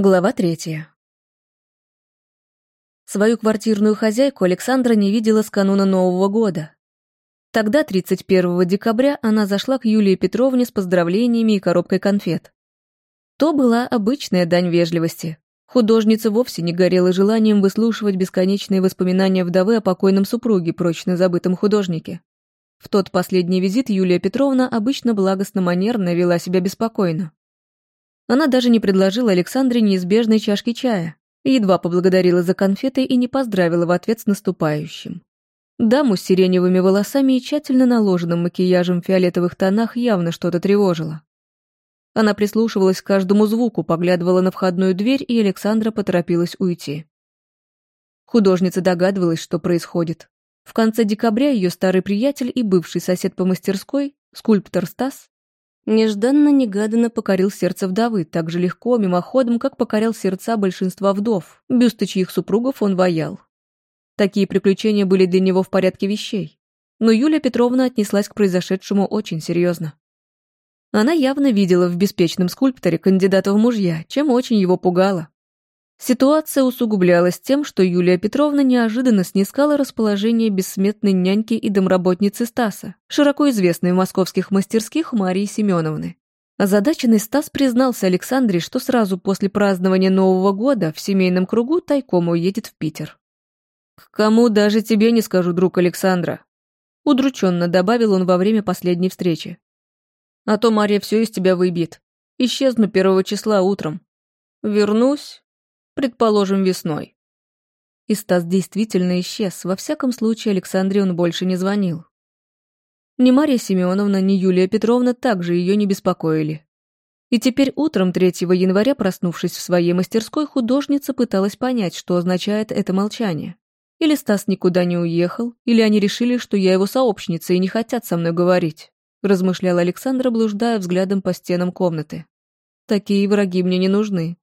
Глава третья. Свою квартирную хозяйку Александра не видела с кануна Нового года. Тогда, 31 декабря, она зашла к Юлии Петровне с поздравлениями и коробкой конфет. То была обычная дань вежливости. Художница вовсе не горела желанием выслушивать бесконечные воспоминания вдовы о покойном супруге, прочно забытом художнике. В тот последний визит Юлия Петровна обычно благостно-манерно вела себя беспокойно. Она даже не предложила Александре неизбежной чашки чая, едва поблагодарила за конфеты и не поздравила в ответ с наступающим. Даму с сиреневыми волосами и тщательно наложенным макияжем в фиолетовых тонах явно что-то тревожило. Она прислушивалась к каждому звуку, поглядывала на входную дверь, и Александра поторопилась уйти. Художница догадывалась, что происходит. В конце декабря ее старый приятель и бывший сосед по мастерской, скульптор Стас, Нежданно-негаданно покорил сердце вдовы, так же легко, мимоходом, как покорял сердца большинства вдов, бюсты чьих супругов он ваял. Такие приключения были для него в порядке вещей. Но Юлия Петровна отнеслась к произошедшему очень серьезно. Она явно видела в беспечном скульпторе кандидата в мужья, чем очень его пугала. Ситуация усугублялась тем, что Юлия Петровна неожиданно снискала расположение бессметной няньки и домработницы Стаса, широко известной в московских мастерских Марии Семеновны. Озадаченный Стас признался Александре, что сразу после празднования Нового года в семейном кругу тайком уедет в Питер. «К кому даже тебе не скажу, друг Александра», удрученно добавил он во время последней встречи. «А то Мария все из тебя выбьет. Исчезну первого числа утром. Вернусь, Предположим, весной. И Стас действительно исчез. Во всяком случае, Александре он больше не звонил. Ни Марья Семеновна, ни Юлия Петровна также ее не беспокоили. И теперь утром 3 января, проснувшись в своей мастерской, художница пыталась понять, что означает это молчание. Или Стас никуда не уехал, или они решили, что я его сообщница и не хотят со мной говорить, размышляла Александра, блуждая взглядом по стенам комнаты. Такие враги мне не нужны.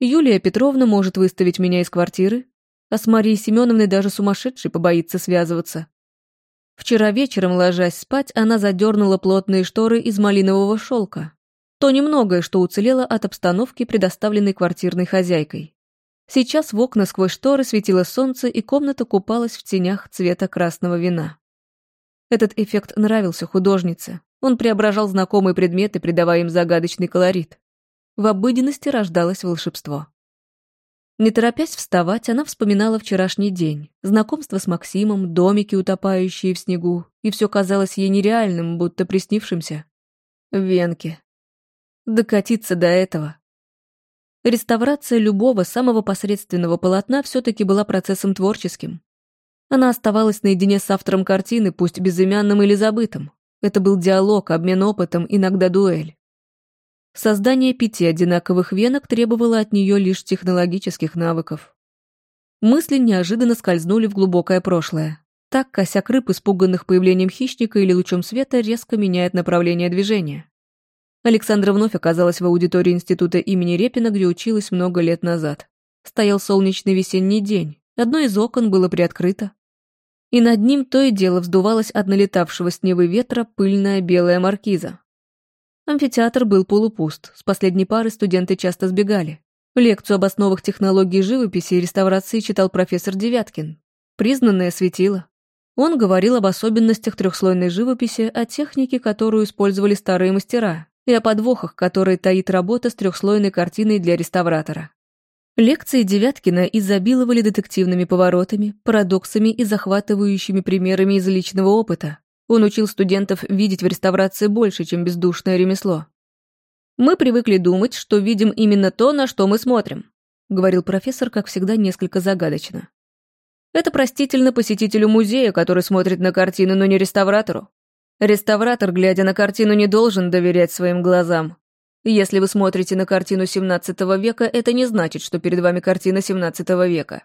Юлия Петровна может выставить меня из квартиры, а с Марией Семеновной даже сумасшедший побоится связываться. Вчера вечером, ложась спать, она задернула плотные шторы из малинового шелка. То немногое, что уцелело от обстановки, предоставленной квартирной хозяйкой. Сейчас в окна сквозь шторы светило солнце, и комната купалась в тенях цвета красного вина. Этот эффект нравился художнице. Он преображал знакомые предметы, придавая им загадочный колорит. В обыденности рождалось волшебство. Не торопясь вставать, она вспоминала вчерашний день, знакомство с Максимом, домики, утопающие в снегу, и все казалось ей нереальным, будто приснившимся. Венки. Докатиться до этого. Реставрация любого самого посредственного полотна все-таки была процессом творческим. Она оставалась наедине с автором картины, пусть безымянным или забытым. Это был диалог, обмен опытом, иногда дуэль. Создание пяти одинаковых венок требовало от нее лишь технологических навыков. Мысли неожиданно скользнули в глубокое прошлое. Так косяк рыб, испуганных появлением хищника или лучом света, резко меняет направление движения. Александра вновь оказалась в аудитории института имени Репина, где училась много лет назад. Стоял солнечный весенний день, одно из окон было приоткрыто. И над ним то и дело вздувалась от налетавшего с Невы ветра пыльная белая маркиза. Амфитеатр был полупуст, с последней пары студенты часто сбегали. Лекцию об основах технологии живописи и реставрации читал профессор Девяткин. Признанное светило. Он говорил об особенностях трехслойной живописи, о технике, которую использовали старые мастера, и о подвохах, которые таит работа с трехслойной картиной для реставратора. Лекции Девяткина изобиловали детективными поворотами, парадоксами и захватывающими примерами из личного опыта, он учил студентов видеть в реставрации больше, чем бездушное ремесло. «Мы привыкли думать, что видим именно то, на что мы смотрим», говорил профессор, как всегда, несколько загадочно. «Это простительно посетителю музея, который смотрит на картину, но не реставратору. Реставратор, глядя на картину, не должен доверять своим глазам. Если вы смотрите на картину 17 века, это не значит, что перед вами картина 17 века.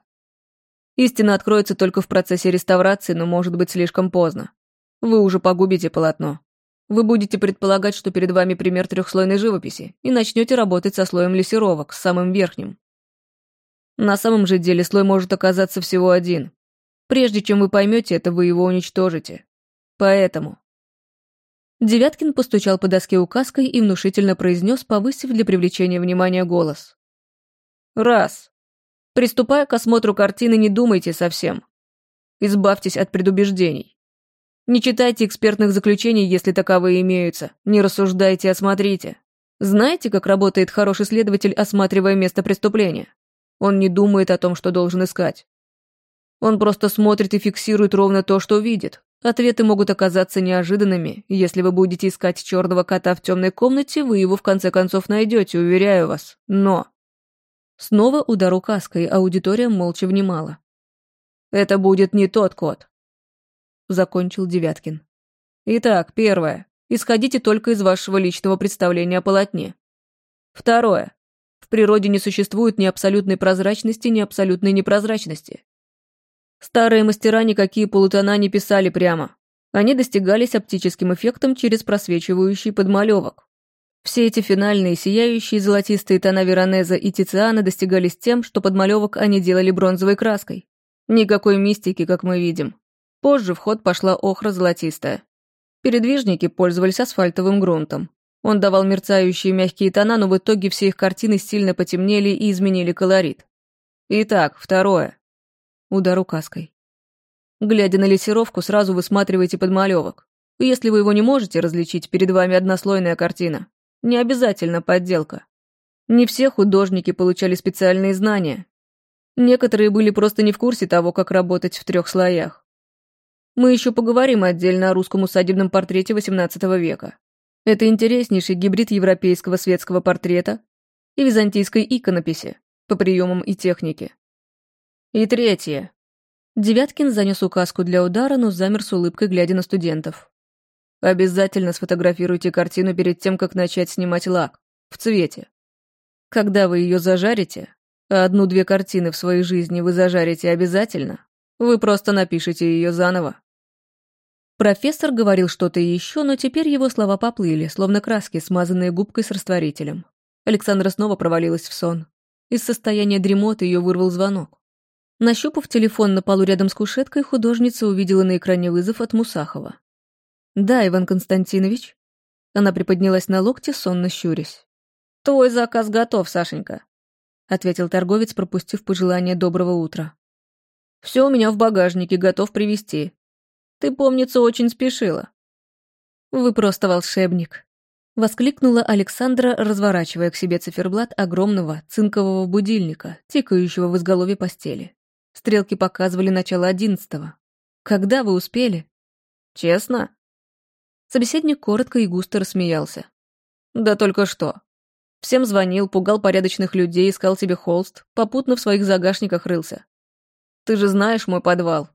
Истина откроется только в процессе реставрации, но может быть слишком поздно. Вы уже погубите полотно. Вы будете предполагать, что перед вами пример трехслойной живописи, и начнете работать со слоем лессировок, с самым верхним. На самом же деле слой может оказаться всего один. Прежде чем вы поймете это, вы его уничтожите. Поэтому... Девяткин постучал по доске указкой и внушительно произнес, повысив для привлечения внимания голос. Раз. Приступая к осмотру картины, не думайте совсем. Избавьтесь от предубеждений. Не читайте экспертных заключений, если таковые имеются. Не рассуждайте, осмотрите. Знаете, как работает хороший следователь, осматривая место преступления? Он не думает о том, что должен искать. Он просто смотрит и фиксирует ровно то, что видит. Ответы могут оказаться неожиданными. Если вы будете искать черного кота в темной комнате, вы его в конце концов найдете, уверяю вас. Но... Снова удар указкой, аудитория молча внимала. «Это будет не тот кот», — закончил Девяткин. «Итак, первое. Исходите только из вашего личного представления о полотне. Второе. В природе не существует ни абсолютной прозрачности, ни абсолютной непрозрачности. Старые мастера никакие полутона не писали прямо. Они достигались оптическим эффектом через просвечивающий подмалевок. Все эти финальные, сияющие золотистые тона Веронеза и Тициана достигались тем, что подмалевок они делали бронзовой краской. Никакой мистики, как мы видим. Позже в ход пошла охра золотистая. Передвижники пользовались асфальтовым грунтом. Он давал мерцающие мягкие тона, но в итоге все их картины сильно потемнели и изменили колорит. Итак, второе. Удар указкой. Глядя на лессировку, сразу высматривайте подмалевок. Если вы его не можете различить, перед вами однослойная картина. Не обязательно подделка. Не все художники получали специальные знания. Некоторые были просто не в курсе того, как работать в трех слоях. Мы еще поговорим отдельно о русском усадебном портрете XVIII века. Это интереснейший гибрид европейского светского портрета и византийской иконописи по приемам и технике. И третье. Девяткин занес указку для удара, но замер с улыбкой, глядя на студентов. Обязательно сфотографируйте картину перед тем, как начать снимать лак. В цвете. Когда вы ее зажарите, а одну-две картины в своей жизни вы зажарите обязательно, вы просто напишите ее заново. Профессор говорил что-то еще, но теперь его слова поплыли, словно краски, смазанные губкой с растворителем. Александра снова провалилась в сон. Из состояния дремоты ее вырвал звонок. Нащупав телефон на полу рядом с кушеткой, художница увидела на экране вызов от Мусахова. «Да, Иван Константинович». Она приподнялась на локте, сонно щурясь. «Твой заказ готов, Сашенька», — ответил торговец, пропустив пожелание доброго утра. «Все у меня в багажнике, готов привезти. Ты, помнится, очень спешила». «Вы просто волшебник», — воскликнула Александра, разворачивая к себе циферблат огромного цинкового будильника, тикающего в изголовье постели. Стрелки показывали начало одиннадцатого. «Когда вы успели?» «Честно?» Собеседник коротко и густо рассмеялся. «Да только что. Всем звонил, пугал порядочных людей, искал себе холст, попутно в своих загашниках рылся. Ты же знаешь мой подвал.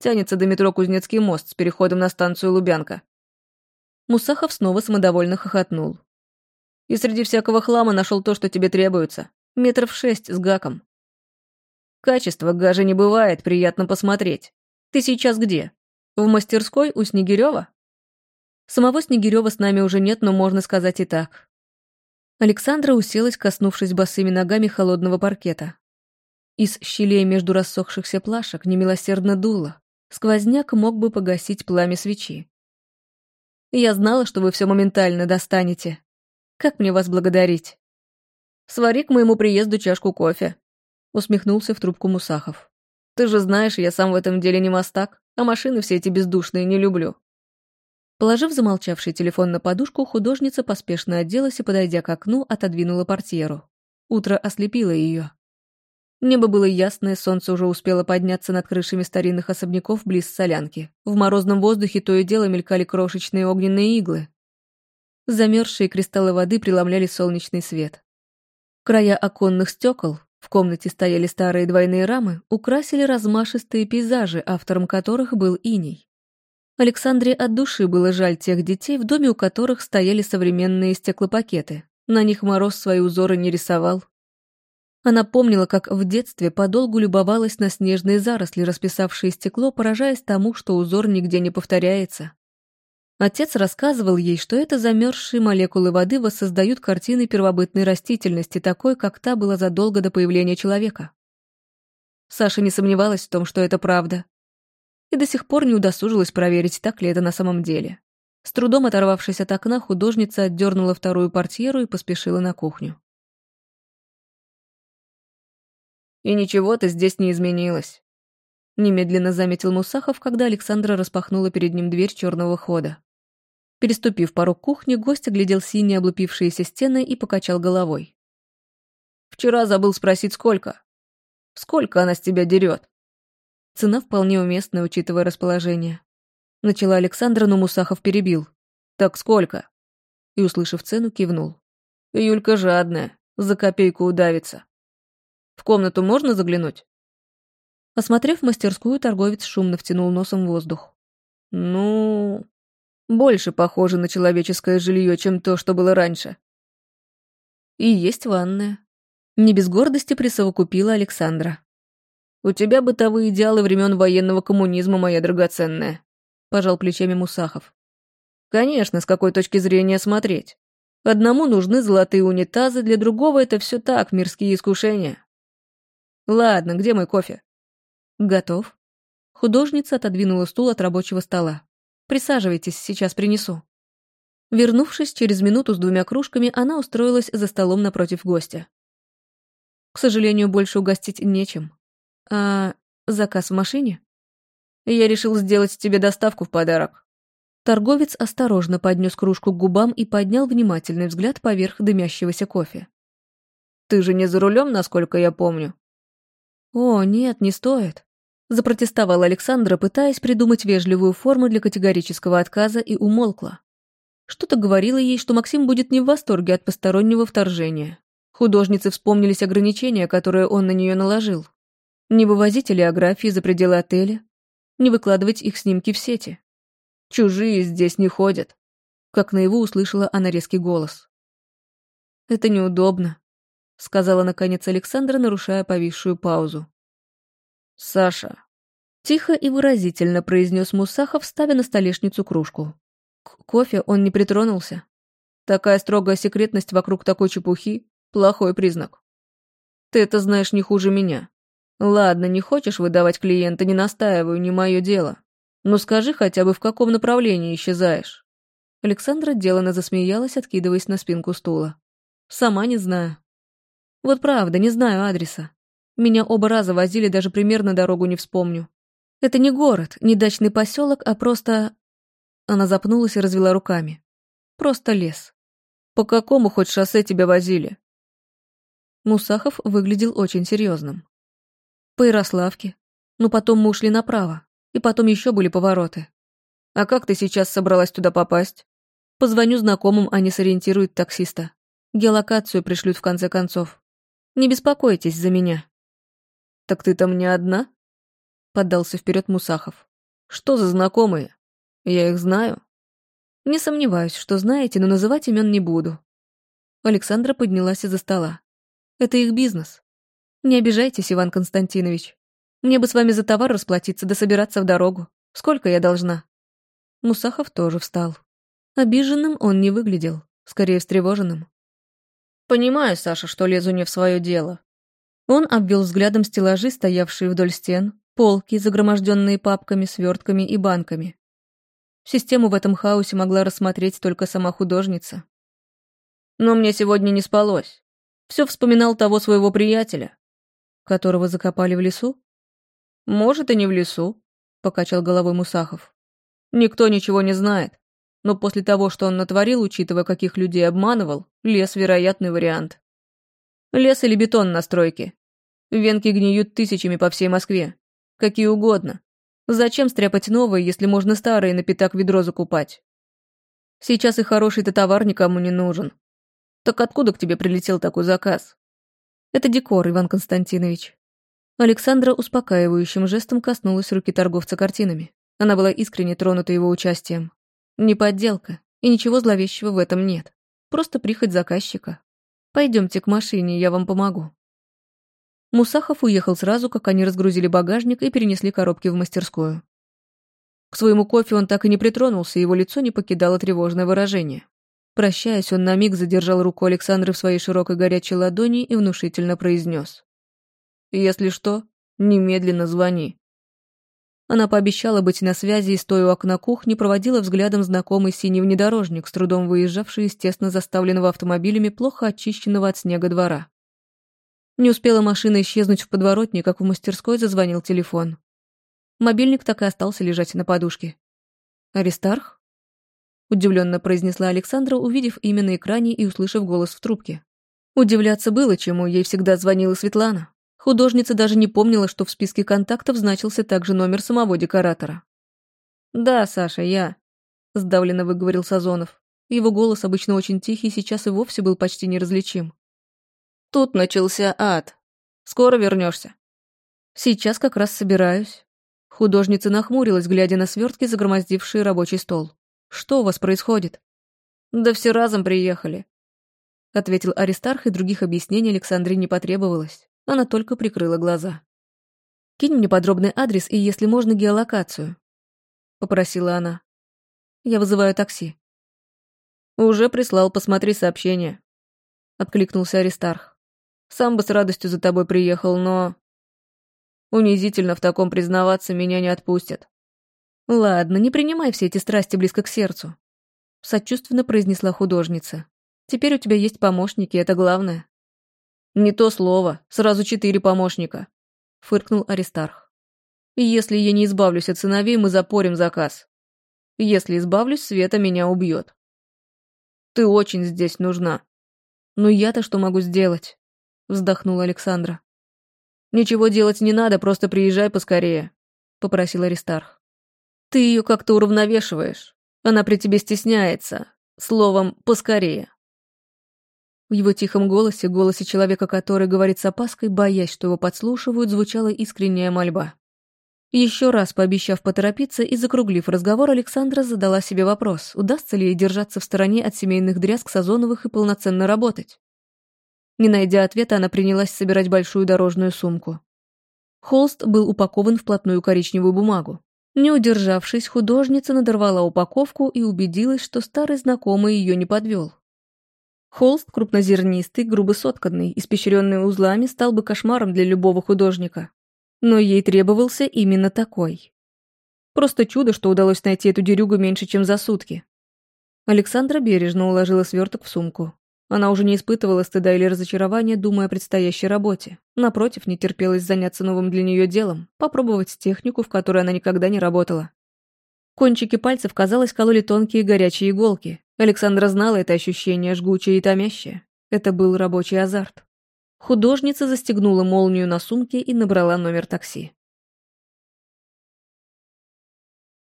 Тянется до метро Кузнецкий мост с переходом на станцию Лубянка». Мусахов снова самодовольно хохотнул. «И среди всякого хлама нашел то, что тебе требуется. Метров шесть с гаком. Качества гажа не бывает, приятно посмотреть. Ты сейчас где? В мастерской у Снегирева? Самого Снегирева с нами уже нет, но можно сказать и так. Александра уселась, коснувшись босыми ногами холодного паркета. Из щелей между рассохшихся плашек немилосердно дуло. Сквозняк мог бы погасить пламя свечи. Я знала, что вы все моментально достанете. Как мне вас благодарить? Свари к моему приезду чашку кофе. Усмехнулся в трубку Мусахов. Ты же знаешь, я сам в этом деле не мастак, а машины все эти бездушные не люблю. Положив замолчавший телефон на подушку, художница поспешно оделась и, подойдя к окну, отодвинула портьеру. Утро ослепило ее. Небо было ясное, солнце уже успело подняться над крышами старинных особняков близ солянки. В морозном воздухе то и дело мелькали крошечные огненные иглы. Замерзшие кристаллы воды преломляли солнечный свет. Края оконных стекол, в комнате стояли старые двойные рамы, украсили размашистые пейзажи, автором которых был иней. Александре от души было жаль тех детей, в доме у которых стояли современные стеклопакеты. На них Мороз свои узоры не рисовал. Она помнила, как в детстве подолгу любовалась на снежные заросли, расписавшие стекло, поражаясь тому, что узор нигде не повторяется. Отец рассказывал ей, что это замерзшие молекулы воды воссоздают картины первобытной растительности, такой, как та была задолго до появления человека. Саша не сомневалась в том, что это правда и до сих пор не удосужилась проверить, так ли это на самом деле. С трудом оторвавшись от окна, художница отдернула вторую портьеру и поспешила на кухню. И ничего-то здесь не изменилось. Немедленно заметил Мусахов, когда Александра распахнула перед ним дверь черного хода. Переступив порог кухни, гость оглядел синие облупившиеся стены и покачал головой. «Вчера забыл спросить, сколько? Сколько она с тебя дерет?» Цена вполне уместная, учитывая расположение. Начала Александра, но Мусахов перебил. «Так сколько?» И, услышав цену, кивнул. «Юлька жадная, за копейку удавится. В комнату можно заглянуть?» Осмотрев мастерскую, торговец шумно втянул носом воздух. «Ну...» Больше похоже на человеческое жилье, чем то, что было раньше. И есть ванная. Не без гордости присовокупила Александра. «У тебя бытовые идеалы времен военного коммунизма, моя драгоценная», — пожал плечами Мусахов. «Конечно, с какой точки зрения смотреть. Одному нужны золотые унитазы, для другого это все так, мирские искушения. Ладно, где мой кофе?» «Готов». Художница отодвинула стул от рабочего стола. Присаживайтесь, сейчас принесу». Вернувшись через минуту с двумя кружками, она устроилась за столом напротив гостя. К сожалению, больше угостить нечем. А заказ в машине? Я решил сделать тебе доставку в подарок. Торговец осторожно поднес кружку к губам и поднял внимательный взгляд поверх дымящегося кофе. «Ты же не за рулем, насколько я помню?» «О, нет, не стоит запротестовала Александра, пытаясь придумать вежливую форму для категорического отказа, и умолкла. Что-то говорило ей, что Максим будет не в восторге от постороннего вторжения. Художнице вспомнились ограничения, которые он на нее наложил. Не вывозить олеографии за пределы отеля, не выкладывать их снимки в сети. Чужие здесь не ходят. Как наяву услышала она резкий голос. «Это неудобно», — сказала наконец Александра, нарушая повисшую паузу. «Саша!» Тихо и выразительно произнес Мусахов, ставя на столешницу кружку. К кофе он не притронулся. Такая строгая секретность вокруг такой чепухи – плохой признак. Ты это знаешь не хуже меня. Ладно, не хочешь выдавать клиента, не настаиваю, не мое дело. Но скажи хотя бы, в каком направлении исчезаешь. Александра делано засмеялась, откидываясь на спинку стула. Сама не знаю. Вот правда, не знаю адреса. Меня оба раза возили, даже примерно дорогу не вспомню. Это не город, не дачный поселок, а просто... Она запнулась и развела руками. Просто лес. По какому хоть шоссе тебя возили? Мусахов выглядел очень серьезным. По Ярославке. Но потом мы ушли направо. И потом еще были повороты. А как ты сейчас собралась туда попасть? Позвоню знакомым, они сориентируют таксиста. Геолокацию пришлют в конце концов. Не беспокойтесь за меня. «Так ты там не одна?» Поддался вперед Мусахов. «Что за знакомые? Я их знаю?» «Не сомневаюсь, что знаете, но называть имен не буду». Александра поднялась из-за стола. «Это их бизнес. Не обижайтесь, Иван Константинович. Мне бы с вами за товар расплатиться да собираться в дорогу. Сколько я должна?» Мусахов тоже встал. Обиженным он не выглядел, скорее встревоженным. «Понимаю, Саша, что лезу не в свое дело. Он обвел взглядом стеллажи, стоявшие вдоль стен, полки, загроможденные папками, свертками и банками. Систему в этом хаосе могла рассмотреть только сама художница. Но мне сегодня не спалось. Все вспоминал того своего приятеля, которого закопали в лесу? Может, и не в лесу, покачал головой Мусахов. Никто ничего не знает. Но после того, что он натворил, учитывая, каких людей обманывал, лес — вероятный вариант. Лес или бетон на стройке. Венки гниют тысячами по всей Москве. Какие угодно. Зачем стряпать новые, если можно старые на пятак ведро закупать? Сейчас и хороший-то товар никому не нужен. Так откуда к тебе прилетел такой заказ? Это декор, Иван Константинович. Александра успокаивающим жестом коснулась руки торговца картинами. Она была искренне тронута его участием. Не подделка, и ничего зловещего в этом нет. Просто прихоть заказчика. Пойдемте к машине, я вам помогу. Мусахов уехал сразу, как они разгрузили багажник и перенесли коробки в мастерскую. К своему кофе он так и не притронулся, его лицо не покидало тревожное выражение. Прощаясь, он на миг задержал руку Александры в своей широкой горячей ладони и внушительно произнес. «Если что, немедленно звони». Она пообещала быть на связи и, стоя у окна кухни, проводила взглядом знакомый синий внедорожник, с трудом выезжавший из тесно заставленного автомобилями плохо очищенного от снега двора. Не успела машина исчезнуть в подворотне, как в мастерской зазвонил телефон. Мобильник так и остался лежать на подушке. «Аристарх?» Удивленно произнесла Александра, увидев имя на экране и услышав голос в трубке. Удивляться было чему, ей всегда звонила Светлана. Художница даже не помнила, что в списке контактов значился также номер самого декоратора. «Да, Саша, я», — сдавленно выговорил Сазонов. Его голос, обычно очень тихий, сейчас и вовсе был почти неразличим. «Тут начался ад. Скоро вернешься. «Сейчас как раз собираюсь». Художница нахмурилась, глядя на свертки, загромоздившие рабочий стол. «Что у вас происходит?» «Да все разом приехали», — ответил Аристарх, и других объяснений Александре не потребовалось. Она только прикрыла глаза. «Кинь мне подробный адрес и, если можно, геолокацию», — попросила она. «Я вызываю такси». «Уже прислал, посмотри сообщение», — откликнулся Аристарх. «Сам бы с радостью за тобой приехал, но...» «Унизительно в таком признаваться меня не отпустят». «Ладно, не принимай все эти страсти близко к сердцу», — сочувственно произнесла художница. «Теперь у тебя есть помощники, это главное». «Не то слово, сразу четыре помощника», — фыркнул Аристарх. «Если я не избавлюсь от сыновей, мы запорим заказ. Если избавлюсь, Света меня убьет». Ты очень здесь нужна. Ну я-то что могу сделать? Вздохнула Александра. Ничего делать не надо, просто приезжай поскорее, попросил Аристарх. Ты ее как-то уравновешиваешь. Она при тебе стесняется. Словом, поскорее. В его тихом голосе, голосе человека, который говорит с опаской, боясь, что его подслушивают, звучала искренняя мольба. Еще раз пообещав поторопиться и закруглив разговор, Александра задала себе вопрос, удастся ли ей держаться в стороне от семейных дрязг Сазоновых и полноценно работать. Не найдя ответа, она принялась собирать большую дорожную сумку. Холст был упакован в плотную коричневую бумагу. Не удержавшись, художница надорвала упаковку и убедилась, что старый знакомый ее не подвел. Холст крупнозернистый, грубо сотканный, испещренный узлами, стал бы кошмаром для любого художника но ей требовался именно такой. Просто чудо, что удалось найти эту дерюгу меньше, чем за сутки. Александра бережно уложила сверток в сумку. Она уже не испытывала стыда или разочарования, думая о предстоящей работе. Напротив, не терпелось заняться новым для нее делом, попробовать технику, в которой она никогда не работала. Кончики пальцев, казалось, кололи тонкие горячие иголки. Александра знала это ощущение, жгучее и томящее. Это был рабочий азарт. Художница застегнула молнию на сумке и набрала номер такси.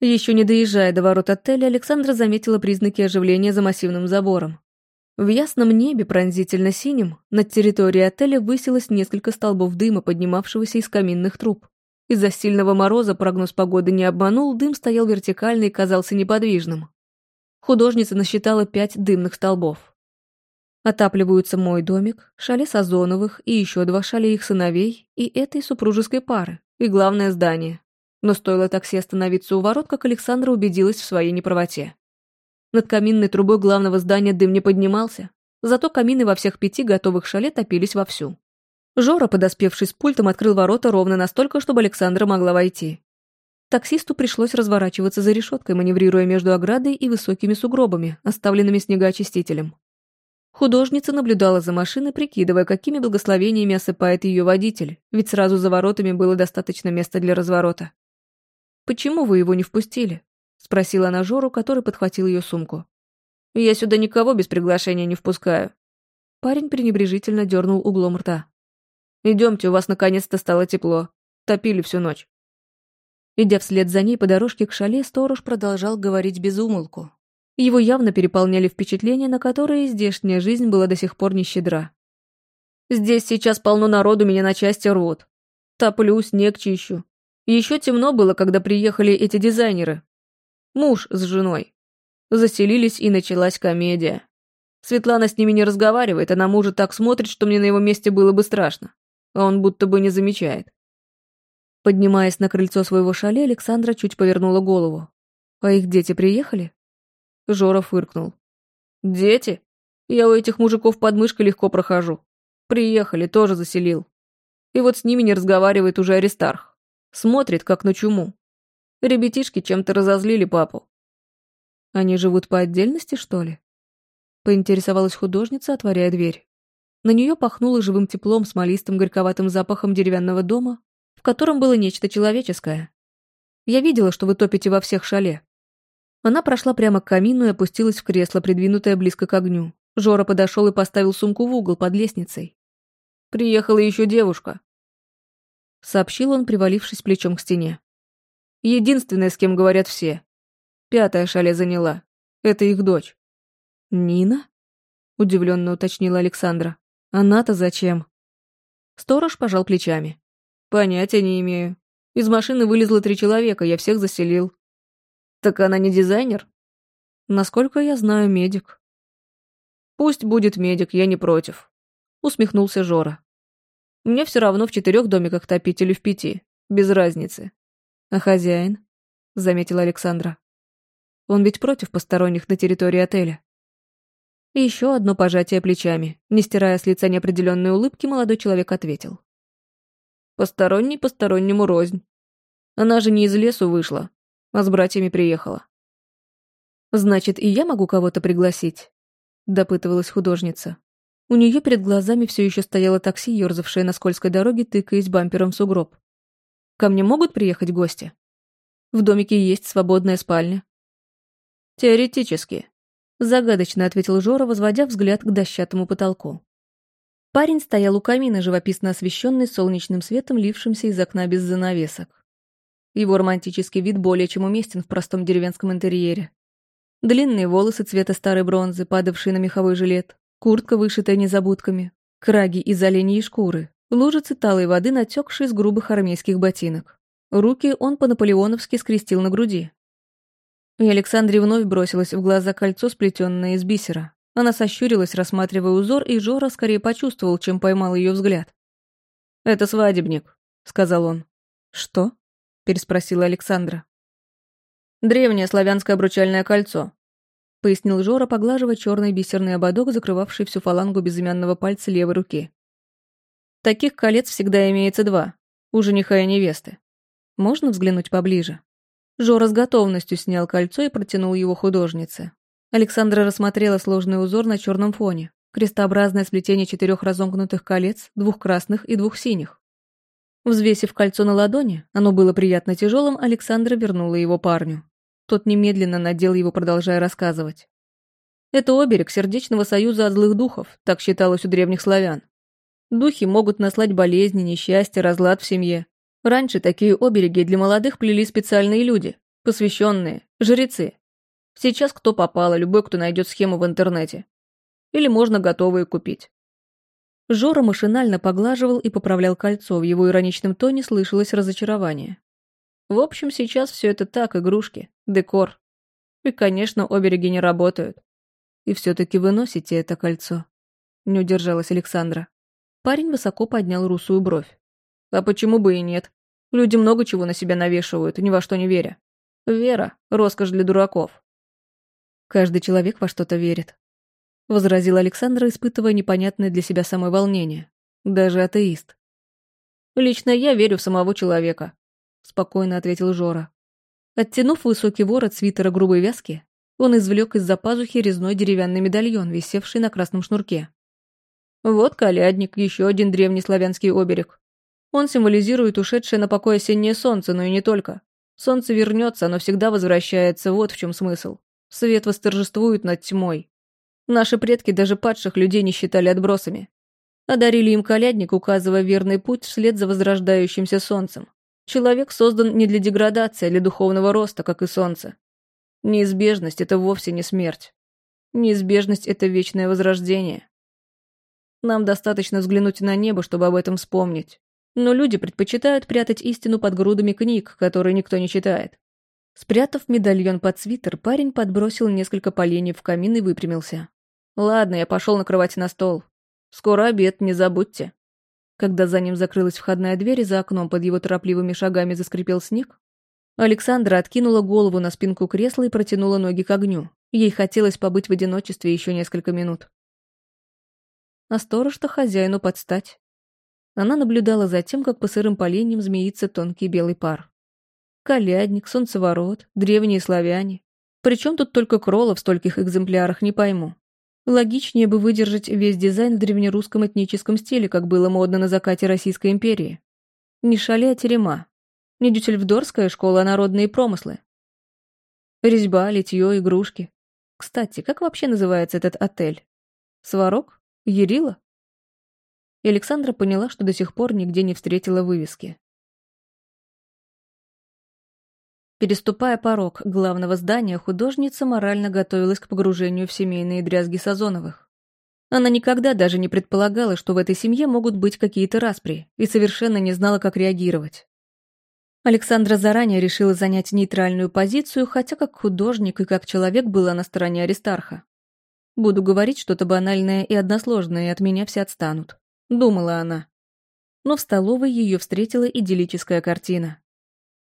Еще не доезжая до ворот отеля, Александра заметила признаки оживления за массивным забором. В ясном небе, пронзительно синим, над территорией отеля высилось несколько столбов дыма, поднимавшегося из каминных труб. Из-за сильного мороза прогноз погоды не обманул, дым стоял вертикально и казался неподвижным. Художница насчитала пять дымных столбов. Отапливаются мой домик, шале Сазоновых и еще два шале их сыновей и этой супружеской пары, и главное здание. Но стоило такси остановиться у ворот, как Александра убедилась в своей неправоте. Над каминной трубой главного здания дым не поднимался, зато камины во всех пяти готовых шале топились вовсю. Жора, подоспевший с пультом, открыл ворота ровно настолько, чтобы Александра могла войти. Таксисту пришлось разворачиваться за решеткой, маневрируя между оградой и высокими сугробами, оставленными снегоочистителем. Художница наблюдала за машиной, прикидывая, какими благословениями осыпает ее водитель, ведь сразу за воротами было достаточно места для разворота. «Почему вы его не впустили?» — спросила она Жору, который подхватил ее сумку. «Я сюда никого без приглашения не впускаю». Парень пренебрежительно дернул углом рта. «Идемте, у вас наконец-то стало тепло. Топили всю ночь». Идя вслед за ней по дорожке к шале, сторож продолжал говорить без умолку, его явно переполняли впечатления, на которые здешняя жизнь была до сих пор не щедра. «Здесь сейчас полно народу, меня на части рвут. Топлю, снег чищу. Еще темно было, когда приехали эти дизайнеры. Муж с женой. Заселились, и началась комедия. Светлана с ними не разговаривает, а на мужа так смотрит, что мне на его месте было бы страшно. А он будто бы не замечает. Поднимаясь на крыльцо своего шале, Александра чуть повернула голову. «А их дети приехали?» Жора фыркнул. «Дети? Я у этих мужиков под мышкой легко прохожу. Приехали, тоже заселил. И вот с ними не разговаривает уже Аристарх. Смотрит, как на чуму. Ребятишки чем-то разозлили папу. Они живут по отдельности, что ли? Поинтересовалась художница, отворяя дверь. На нее пахнуло живым теплом, смолистым горьковатым запахом деревянного дома, котором было нечто человеческое. Я видела, что вы топите во всех шале. Она прошла прямо к камину и опустилась в кресло, придвинутое близко к огню. Жора подошел и поставил сумку в угол под лестницей. «Приехала еще девушка», — сообщил он, привалившись плечом к стене. «Единственная, с кем говорят все. Пятая шале заняла. Это их дочь». «Нина?» — удивленно уточнила Александра. «Она-то зачем?» Сторож пожал плечами. «Понятия не имею. Из машины вылезло три человека, я всех заселил». «Так она не дизайнер?» «Насколько я знаю, медик». «Пусть будет медик, я не против», — усмехнулся Жора. «Мне все равно в четырех домиках топить или в пяти, без разницы». «А хозяин?» — заметила Александра. «Он ведь против посторонних на территории отеля». Еще одно пожатие плечами. Не стирая с лица неопределенной улыбки, молодой человек ответил. «Посторонний постороннему рознь. Она же не из лесу вышла, а с братьями приехала». «Значит, и я могу кого-то пригласить?» — допытывалась художница. У нее перед глазами все еще стояло такси, ерзавшее на скользкой дороге, тыкаясь бампером в сугроб. «Ко мне могут приехать гости? В домике есть свободная спальня?» «Теоретически», Загадочно ответил Жора, возводя взгляд к дощатому потолку. Парень стоял у камина, живописно освещенный солнечным светом, лившимся из окна без занавесок. Его романтический вид более чем уместен в простом деревенском интерьере. Длинные волосы цвета старой бронзы, падавшие на меховой жилет, куртка, вышитая незабудками, краги из оленьей шкуры, лужицы талой воды, натекшие из грубых армейских ботинок. Руки он по-наполеоновски скрестил на груди, и Александре вновь бросилось в глаза кольцо, сплетенное из бисера. Она сощурилась, рассматривая узор, и Жора скорее почувствовал, чем поймал ее взгляд. «Это свадебник», — сказал он. «Что?» — переспросила Александра. «Древнее славянское обручальное кольцо», — пояснил Жора, поглаживая черный бисерный ободок, закрывавший всю фалангу безымянного пальца левой руки. «Таких колец всегда имеется два, у жениха и невесты. Можно взглянуть поближе?» Жора с готовностью снял кольцо и протянул его художнице. Александра рассмотрела сложный узор на черном фоне. Крестообразное сплетение четырех разомкнутых колец, двух красных и двух синих. Взвесив кольцо на ладони, оно было приятно тяжелым, Александра вернула его парню. Тот немедленно надел его, продолжая рассказывать. Это оберег сердечного союза от злых духов, так считалось у древних славян. Духи могут наслать болезни, несчастье, разлад в семье, Раньше такие обереги для молодых плели специальные люди, посвященные, жрецы. Сейчас кто попало, любой, кто найдет схему в интернете. Или можно готовые купить. Жора машинально поглаживал и поправлял кольцо, в его ироничном тоне слышалось разочарование. В общем, сейчас все это так, игрушки, декор. И, конечно, обереги не работают. И все-таки вы носите это кольцо. Не удержалась Александра. Парень высоко поднял русую бровь. А почему бы и нет? Люди много чего на себя навешивают, ни во что не веря. Вера – роскошь для дураков. Каждый человек во что-то верит. Возразил Александра, испытывая непонятное для себя самое волнение. Даже атеист. «Лично я верю в самого человека», – спокойно ответил Жора. Оттянув высокий ворот свитера грубой вязки, он извлек из-за пазухи резной деревянный медальон, висевший на красном шнурке. Вот колядник, еще один древний славянский оберег. Он символизирует ушедшее на покой осеннее солнце, но и не только. Солнце вернется, оно всегда возвращается, вот в чем смысл. Свет восторжествует над тьмой. Наши предки даже падших людей не считали отбросами. Одарили им колядник, указывая верный путь вслед за возрождающимся солнцем. Человек создан не для деградации, а для духовного роста, как и солнце. Неизбежность – это вовсе не смерть. Неизбежность – это вечное возрождение. Нам достаточно взглянуть на небо, чтобы об этом вспомнить. Но люди предпочитают прятать истину под грудами книг, которые никто не читает. Спрятав медальон под свитер, парень подбросил несколько поленьев в камин и выпрямился. «Ладно, я пошел накрывать на стол. Скоро обед, не забудьте». Когда за ним закрылась входная дверь и за окном под его торопливыми шагами заскрипел снег, Александра откинула голову на спинку кресла и протянула ноги к огню. Ей хотелось побыть в одиночестве еще несколько минут. А сторож-то хозяину подстать. Она наблюдала за тем, как по сырым поленьям змеится тонкий белый пар. Колядник, солнцеворот, древние славяне. Причем тут только Кролла в стольких экземплярах, не пойму. Логичнее бы выдержать весь дизайн в древнерусском этническом стиле, как было модно на закате Российской империи. Не шали, а терема. Не Дютельвдорская школа, а народные промыслы. Резьба, литье, игрушки. Кстати, как вообще называется этот отель? Сварог? Ерила? И Александра поняла, что до сих пор нигде не встретила вывески. Переступая порог главного здания, художница морально готовилась к погружению в семейные дрязги Сазоновых. Она никогда даже не предполагала, что в этой семье могут быть какие-то распри, и совершенно не знала, как реагировать. Александра заранее решила занять нейтральную позицию, хотя как художник и как человек была на стороне Аристарха. Буду говорить что-то банальное и односложное, и от меня все отстанут. Думала она. Но в столовой ее встретила идиллическая картина.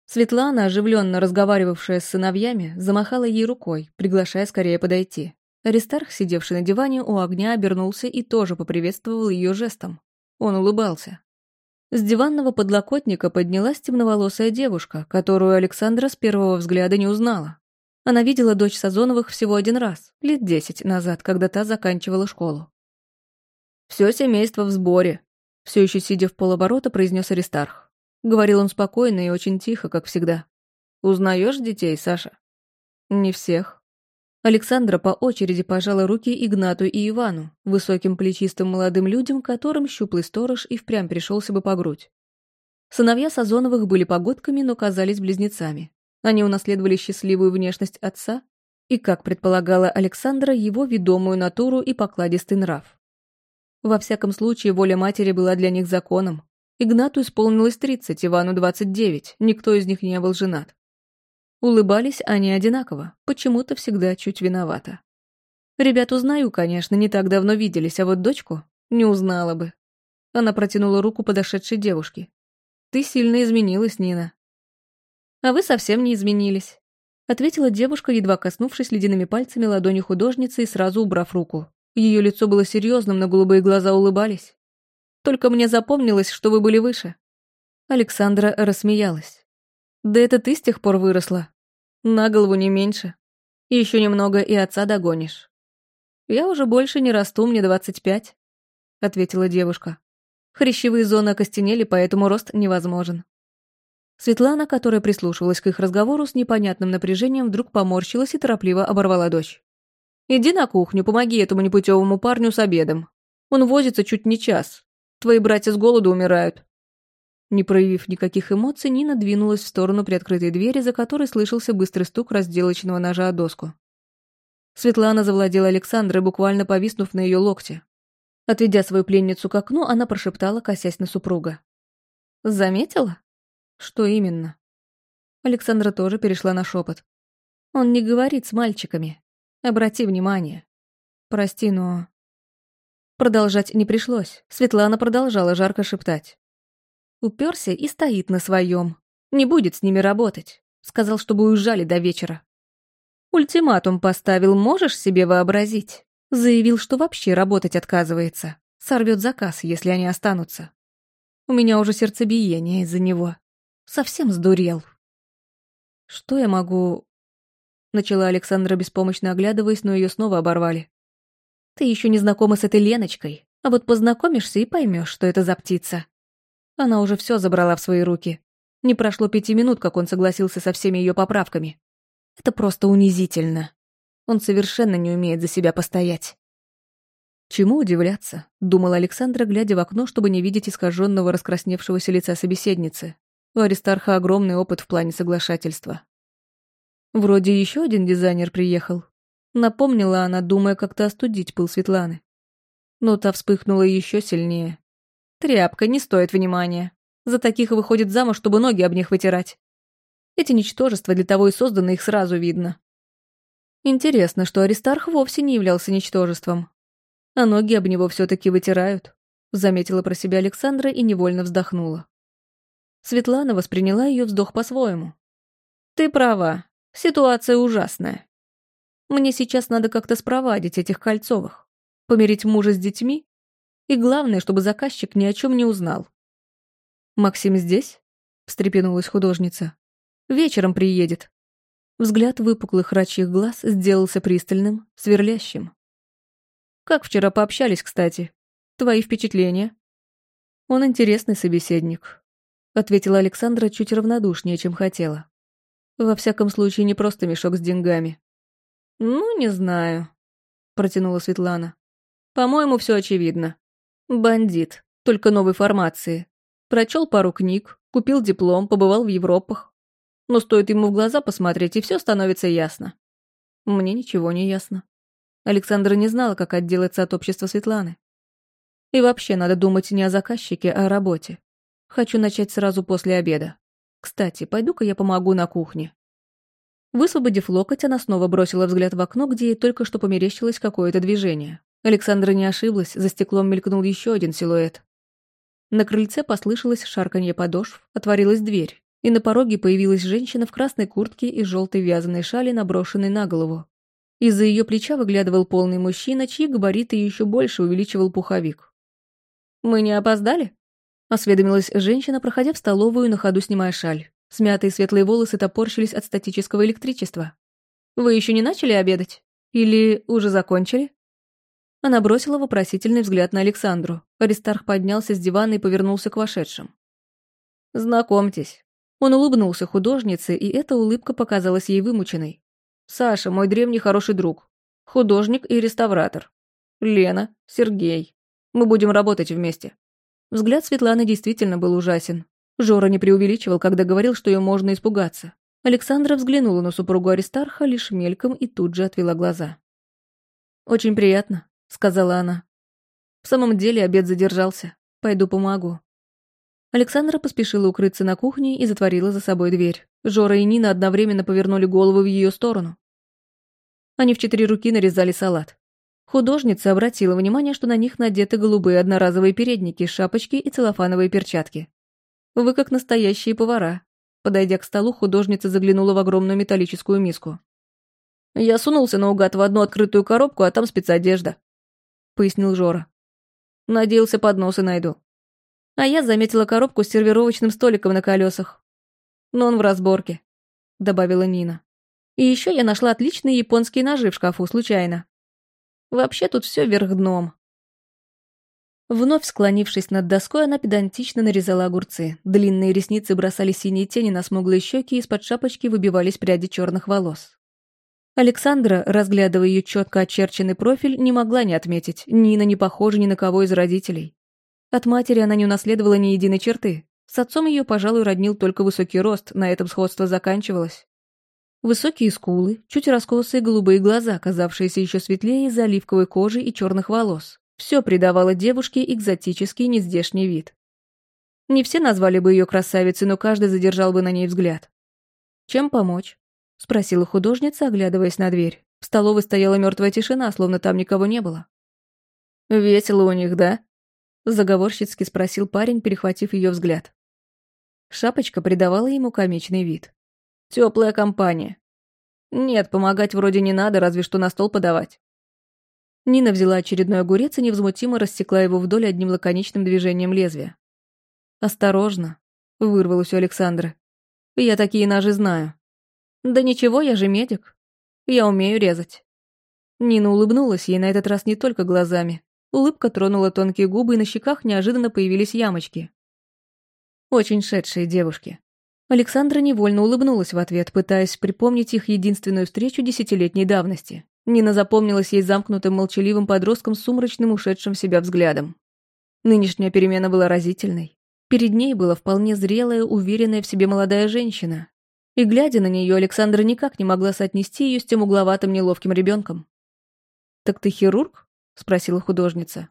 Светлана, оживленно разговаривавшая с сыновьями, замахала ей рукой, приглашая скорее подойти. Аристарх, сидевший на диване у огня, обернулся и тоже поприветствовал ее жестом. Он улыбался. С диванного подлокотника поднялась темноволосая девушка, которую Александра с первого взгляда не узнала. Она видела дочь Сазоновых всего один раз, лет десять назад, когда та заканчивала школу. «Все семейство в сборе», — все еще сидя в полоборота, произнес Аристарх. Говорил он спокойно и очень тихо, как всегда. «Узнаешь детей, Саша?» «Не всех». Александра по очереди пожала руки Игнату и Ивану, высоким плечистым молодым людям, которым щуплый сторож и впрямь пришелся бы по грудь. Сыновья Сазоновых были погодками, но казались близнецами. Они унаследовали счастливую внешность отца и, как предполагала Александра, его ведомую натуру и покладистый нрав. Во всяком случае, воля матери была для них законом, Игнату исполнилось 30, Ивану 29, никто из них не был женат. Улыбались они одинаково, почему-то всегда чуть виновата. Ребят узнаю, конечно, не так давно виделись, а вот дочку не узнала бы. Она протянула руку подошедшей девушке. «Ты сильно изменилась, Нина». «А вы совсем не изменились», — ответила девушка, едва коснувшись ледяными пальцами ладони художницы и сразу убрав руку. Ее лицо было серьезным, но голубые глаза улыбались. Только мне запомнилось, что вы были выше». Александра рассмеялась. «Да это ты с тех пор выросла. На голову не меньше. Еще немного и отца догонишь». «Я уже больше не расту, мне двадцать пять», — ответила девушка. Хрящевые зоны окостенели, поэтому рост невозможен. Светлана, которая прислушивалась к их разговору с непонятным напряжением, вдруг поморщилась и торопливо оборвала дочь. «Иди на кухню, помоги этому непутевому парню с обедом. Он возится чуть не час, Твои братья с голоду умирают». Не проявив никаких эмоций, Нина двинулась в сторону приоткрытой двери, за которой слышался быстрый стук разделочного ножа о доску. Светлана завладела Александрой, буквально повиснув на ее локте. Отведя свою пленницу к окну, она прошептала, косясь на супруга. «Заметила?» «Что именно?» Александра тоже перешла на шепот. «Он не говорит с мальчиками. Обрати внимание. Прости, но Продолжать не пришлось. Светлана продолжала жарко шептать. Уперся и стоит на своем. Не будет с ними работать. Сказал, чтобы уезжали до вечера. Ультиматум поставил, можешь себе вообразить? Заявил, что вообще работать отказывается. Сорвет заказ, если они останутся. У меня уже сердцебиение из-за него. Совсем сдурел. Что я могу... Начала Александра, беспомощно оглядываясь, но ее снова оборвали. Ты еще не знакома с этой Леночкой, а вот познакомишься и поймешь, что это за птица. Она уже все забрала в свои руки. Не прошло пяти минут, как он согласился со всеми ее поправками. Это просто унизительно. Он совершенно не умеет за себя постоять. Чему удивляться, думала Александра, глядя в окно, чтобы не видеть искаженного раскрасневшегося лица собеседницы. У Аристарха огромный опыт в плане соглашательства. Вроде еще один дизайнер приехал, Напомнила она, думая как-то остудить пыл Светланы. Но та вспыхнула еще сильнее. Тряпка не стоит внимания. За таких выходит замуж, чтобы ноги об них вытирать. Эти ничтожества для того и созданы, их сразу видно. Интересно, что Аристарх вовсе не являлся ничтожеством. А ноги об него все-таки вытирают, заметила про себя Александра и невольно вздохнула. Светлана восприняла ее вздох по-своему. «Ты права, ситуация ужасная. Мне сейчас надо как-то спровадить этих Кольцовых, помирить мужа с детьми, и главное, чтобы заказчик ни о чем не узнал. «Максим здесь?» — встрепенулась художница. «Вечером приедет». Взгляд выпуклых рачьих глаз сделался пристальным, сверлящим. Как вчера пообщались, кстати? Твои впечатления?» «Он интересный собеседник», — ответила Александра чуть равнодушнее, чем хотела. «Во всяком случае, не просто мешок с деньгами». «Ну, не знаю», — протянула Светлана. «По-моему, все очевидно. Бандит, только новой формации. Прочел пару книг, купил диплом, побывал в Европах. Но стоит ему в глаза посмотреть, и все становится ясно. Мне ничего не ясно. Александра не знала, как отделаться от общества Светланы. И вообще надо думать не о заказчике, а о работе. Хочу начать сразу после обеда. Кстати, пойду-ка я помогу на кухне. Высвободив локоть, она снова бросила взгляд в окно, где ей только что померещилось какое-то движение. Александра не ошиблась, за стеклом мелькнул еще один силуэт. На крыльце послышалось шарканье подошв, отворилась дверь, и на пороге появилась женщина в красной куртке и желтой вязаной шали, наброшенной на голову. Из-за ее плеча выглядывал полный мужчина, чьи габариты еще больше увеличивал пуховик. «Мы не опоздали?» — осведомилась женщина, проходя в столовую, на ходу снимая шаль. Смятые светлые волосы топорщились от статического электричества. «Вы еще не начали обедать? Или уже закончили?» Она бросила вопросительный взгляд на Александру. Аристарх поднялся с дивана и повернулся к вошедшим. «Знакомьтесь». Он улыбнулся художнице, и эта улыбка показалась ей вымученной. «Саша, мой древний хороший друг. Художник и реставратор. Лена, Сергей. Мы будем работать вместе». Взгляд Светланы действительно был ужасен. Жора не преувеличивал, когда говорил, что ее можно испугаться. Александра взглянула на супругу Аристарха лишь мельком и тут же отвела глаза. «Очень приятно», — сказала она. «В самом деле обед задержался. Пойду помогу». Александра поспешила укрыться на кухне и затворила за собой дверь. Жора и Нина одновременно повернули голову в ее сторону. Они в четыре руки нарезали салат. Художница обратила внимание, что на них надеты голубые одноразовые передники, шапочки и целлофановые перчатки. «Вы как настоящие повара». Подойдя к столу, художница заглянула в огромную металлическую миску. «Я сунулся наугад в одну открытую коробку, а там спецодежда», — пояснил Жора. «Надеялся, подносы найду». А я заметила коробку с сервировочным столиком на колесах. Но он в разборке, — добавила Нина. И еще я нашла отличные японские ножи в шкафу случайно. Вообще тут все вверх дном. Вновь склонившись над доской, она педантично нарезала огурцы. Длинные ресницы бросали синие тени на смуглые щеки, и из-под шапочки выбивались пряди черных волос. Александра, разглядывая ее четко очерченный профиль, не могла не отметить, Нина не похожа ни на кого из родителей. От матери она не унаследовала ни единой черты. С отцом ее, пожалуй, роднил только высокий рост, на этом сходство заканчивалось. Высокие скулы, чуть раскосые голубые глаза, казавшиеся еще светлее из-за оливковой кожи и черных волос. Все придавало девушке экзотический нездешний вид. Не все назвали бы ее красавицей, но каждый задержал бы на ней взгляд. «Чем помочь?» — спросила художница, оглядываясь на дверь. В столовой стояла мертвая тишина, словно там никого не было. «Весело у них, да?» — заговорщицки спросил парень, перехватив ее взгляд. Шапочка придавала ему комичный вид. Теплая компания. Нет, помогать вроде не надо, разве что на стол подавать. Нина взяла очередной огурец и невозмутимо рассекла его вдоль одним лаконичным движением лезвия. «Осторожно», — вырвалось у Александры. «Я такие ножи знаю». «Да ничего, я же медик. Я умею резать». Нина улыбнулась ей на этот раз не только глазами. Улыбка тронула тонкие губы, и на щеках неожиданно появились ямочки. Очень шедшие девушки. Александра невольно улыбнулась в ответ, пытаясь припомнить их единственную встречу десятилетней давности. Нина запомнилась ей замкнутым молчаливым подростком с сумрачным ушедшим в себя взглядом. Нынешняя перемена была разительной. Перед ней была вполне зрелая, уверенная в себе молодая женщина. И, глядя на нее, Александра никак не могла соотнести ее с тем угловатым неловким ребенком. «Так ты хирург?» — спросила художница.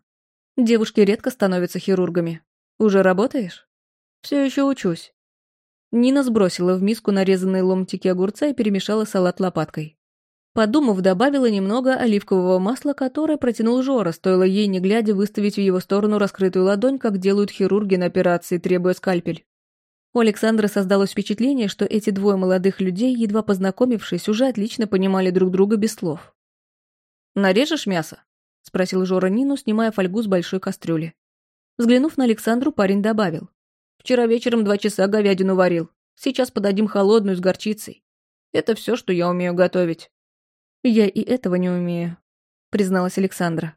«Девушки редко становятся хирургами. Уже работаешь?» «Все еще учусь. Нина сбросила в миску нарезанные ломтики огурца и перемешала салат лопаткой. Подумав, добавила немного оливкового масла, которое протянул Жора, стоило ей, не глядя, выставить в его сторону раскрытую ладонь, как делают хирурги на операции, требуя скальпель. У Александра создалось впечатление, что эти двое молодых людей, едва познакомившись, уже отлично понимали друг друга без слов. «Нарежешь мясо?» — спросил Жора Нину, снимая фольгу с большой кастрюли. Взглянув на Александру, парень добавил. Вчера вечером два часа говядину варил. Сейчас подадим холодную с горчицей. Это все, что я умею готовить». «Я и этого не умею», — призналась Александра.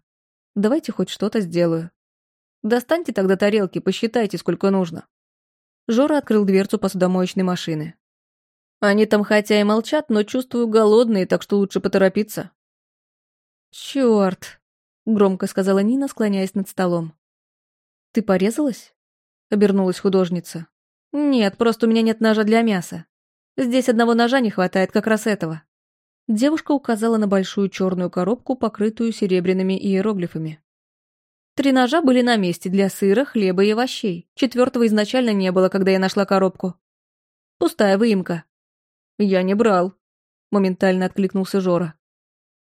Давайте хоть что-то сделаю. Достаньте тогда тарелки, посчитайте, сколько нужно. Жора открыл дверцу посудомоечной машины. Они там хотя и молчат, но чувствую голодные, так что лучше поторопиться. Чёрт, громко сказала Нина, склоняясь над столом. Ты порезалась? Обернулась художница. Нет, просто у меня нет ножа для мяса. Здесь одного ножа не хватает, как раз этого. Девушка указала на большую черную коробку, покрытую серебряными иероглифами. Три ножа были на месте для сыра, хлеба и овощей. Четвертого изначально не было, когда я нашла коробку. Пустая выемка. Я не брал. Моментально откликнулся Жора.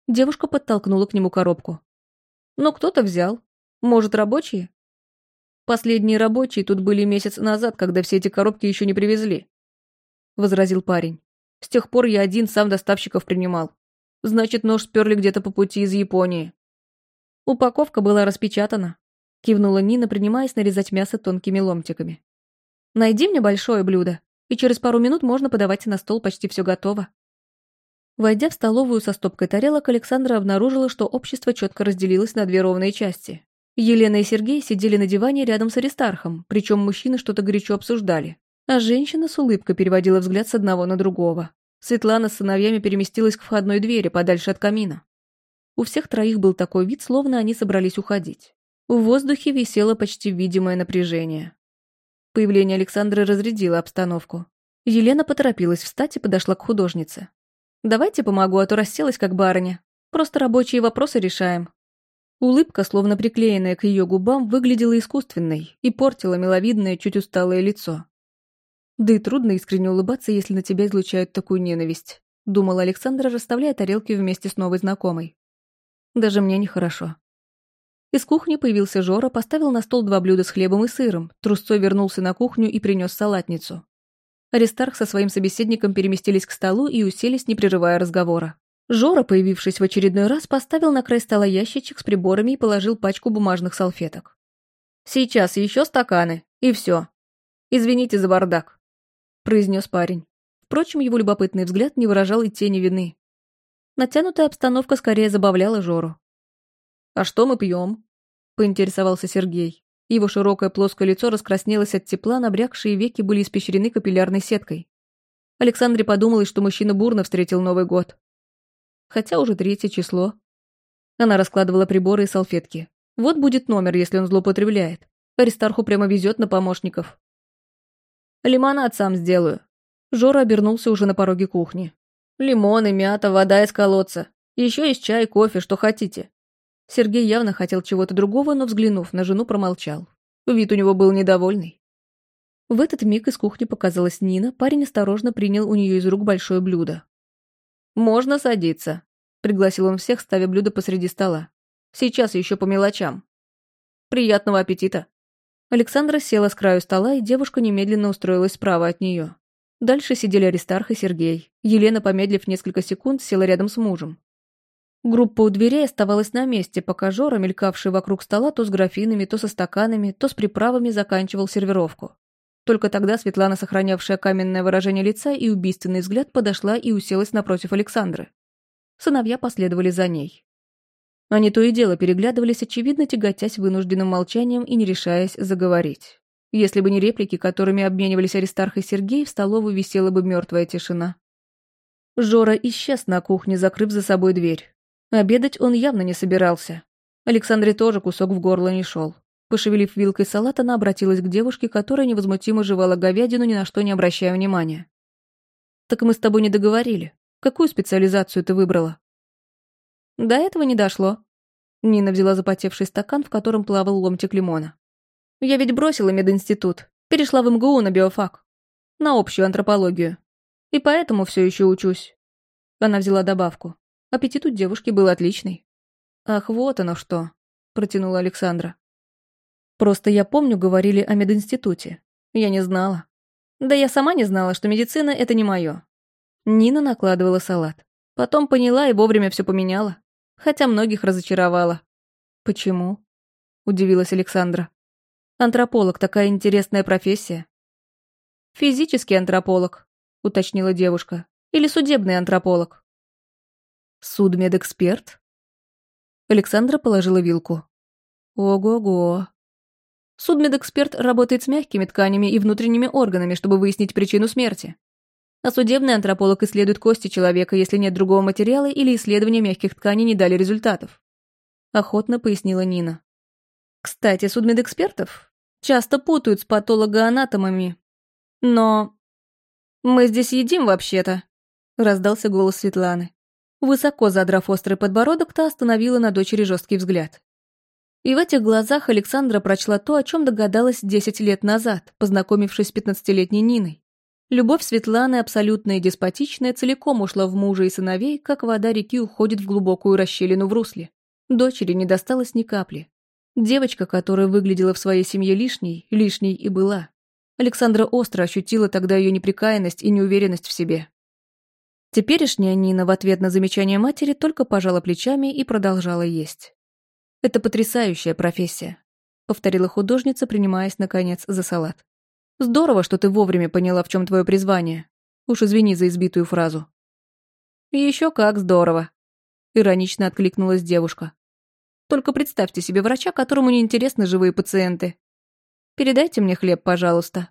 Девушка подтолкнула к нему коробку. Но кто-то взял. Может, рабочие? Последние рабочие тут были месяц назад, когда все эти коробки еще не привезли. Возразил парень. С тех пор я один сам доставщиков принимал. Значит, нож сперли где-то по пути из Японии. Упаковка была распечатана. Кивнула Нина, принимаясь нарезать мясо тонкими ломтиками. Найди мне большое блюдо, и через пару минут можно подавать на стол, почти все готово. Войдя в столовую со стопкой тарелок, Александра обнаружила, что общество четко разделилось на две ровные части. Елена и Сергей сидели на диване рядом с Аристархом, причем мужчины что-то горячо обсуждали. А женщина с улыбкой переводила взгляд с одного на другого. Светлана с сыновьями переместилась к входной двери, подальше от камина. У всех троих был такой вид, словно они собрались уходить. В воздухе висело почти видимое напряжение. Появление Александры разрядило обстановку. Елена поторопилась встать и подошла к художнице. «Давайте помогу, а то расселась как барыня. Просто рабочие вопросы решаем». Улыбка, словно приклеенная к ее губам, выглядела искусственной и портила миловидное, чуть усталое лицо. Да и трудно искренне улыбаться, если на тебя излучают такую ненависть, думала Александра, расставляя тарелки вместе с новой знакомой. Даже мне нехорошо. Из кухни появился Жора, поставил на стол два блюда с хлебом и сыром, трусцой вернулся на кухню и принес салатницу. Аристарх со своим собеседником переместились к столу и уселись, не прерывая разговора. Жора, появившись в очередной раз, поставил на край стола ящичек с приборами и положил пачку бумажных салфеток. «Сейчас еще стаканы, и все. Извините за бардак», — произнес парень. Впрочем, его любопытный взгляд не выражал и тени вины. Натянутая обстановка скорее забавляла Жору. «А что мы пьем?» — поинтересовался Сергей. Его широкое плоское лицо раскраснелось от тепла, набрякшие веки были испещрены капиллярной сеткой. Александре подумалось, что мужчина бурно встретил Новый год. Хотя уже третье число. Она раскладывала приборы и салфетки. Вот будет номер, если он злоупотребляет. Аристарху прямо везет на помощников. «Лимонад сам сделаю». Жора обернулся уже на пороге кухни. Лимоны, мята, вода из колодца. Еще есть чай, кофе, что хотите». Сергей явно хотел чего-то другого, но, взглянув на жену, промолчал. Вид у него был недовольный. В этот миг из кухни показалась Нина, парень осторожно принял у нее из рук большое блюдо. «Можно садиться», — пригласил он всех, ставя блюдо посреди стола. «Сейчас еще по мелочам. Приятного аппетита». Александра села с краю стола, и девушка немедленно устроилась справа от нее. Дальше сидели Аристарх и Сергей. Елена, помедлив несколько секунд, села рядом с мужем. Группа у дверей оставалась на месте, пока Жора, мелькавший вокруг стола то с графинами, то со стаканами, то с приправами, заканчивал сервировку. Только тогда Светлана, сохранявшая каменное выражение лица и убийственный взгляд, подошла и уселась напротив Александры. Сыновья последовали за ней. Они то и дело переглядывались, очевидно тяготясь вынужденным молчанием и не решаясь заговорить. Если бы не реплики, которыми обменивались Аристарх и Сергей, в столовую висела бы мертвая тишина. Жора исчез на кухне, закрыв за собой дверь. Обедать он явно не собирался. Александре тоже кусок в горло не шел. Пошевелив вилкой салат, она обратилась к девушке, которая невозмутимо жевала говядину, ни на что не обращая внимания. «Так мы с тобой не договорили. Какую специализацию ты выбрала?» «До этого не дошло». Нина взяла запотевший стакан, в котором плавал ломтик лимона. Я ведь бросила мединститут, перешла в МГУ на биофак. На общую антропологию. И поэтому все еще учусь. Она взяла добавку. Аппетит у девушки был отличный. «Ах, вот оно что», — протянула Александра. «Просто я помню, говорили о мединституте. Я не знала. Да я сама не знала, что медицина — это не мое». Нина накладывала салат. Потом поняла и вовремя все поменяла. Хотя многих разочаровала. «Почему?» — удивилась Александра. Антрополог – такая интересная профессия. Физический антрополог, уточнила девушка. Или судебный антрополог. Судмедэксперт? Александра положила вилку. Ого-го. Судмедэксперт работает с мягкими тканями и внутренними органами, чтобы выяснить причину смерти. А судебный антрополог исследует кости человека, если нет другого материала или исследования мягких тканей не дали результатов. Охотно пояснила Нина. Кстати, судмедэкспертов часто путают с патологоанатомами. Но... «Мы здесь едим вообще-то», — раздался голос Светланы. Высоко задрав острый подбородок, та остановила на дочери жесткий взгляд. И в этих глазах Александра прочла то, о чем догадалась десять лет назад, познакомившись с пятнадцатилетней Ниной. Любовь Светланы, абсолютная и деспотичная, целиком ушла в мужа и сыновей, как вода реки уходит в глубокую расщелину в русле. Дочери не досталось ни капли. Девочка, которая выглядела в своей семье лишней, лишней и была. Александра остро ощутила тогда ее неприкаянность и неуверенность в себе. Теперешняя Нина в ответ на замечание матери только пожала плечами и продолжала есть. «Это потрясающая профессия», — повторила художница, принимаясь, наконец, за салат. «Здорово, что ты вовремя поняла, в чем твое призвание. Уж извини за избитую фразу». «Еще как здорово», — иронично откликнулась девушка. «Только представьте себе врача, которому не интересны живые пациенты. Передайте мне хлеб, пожалуйста».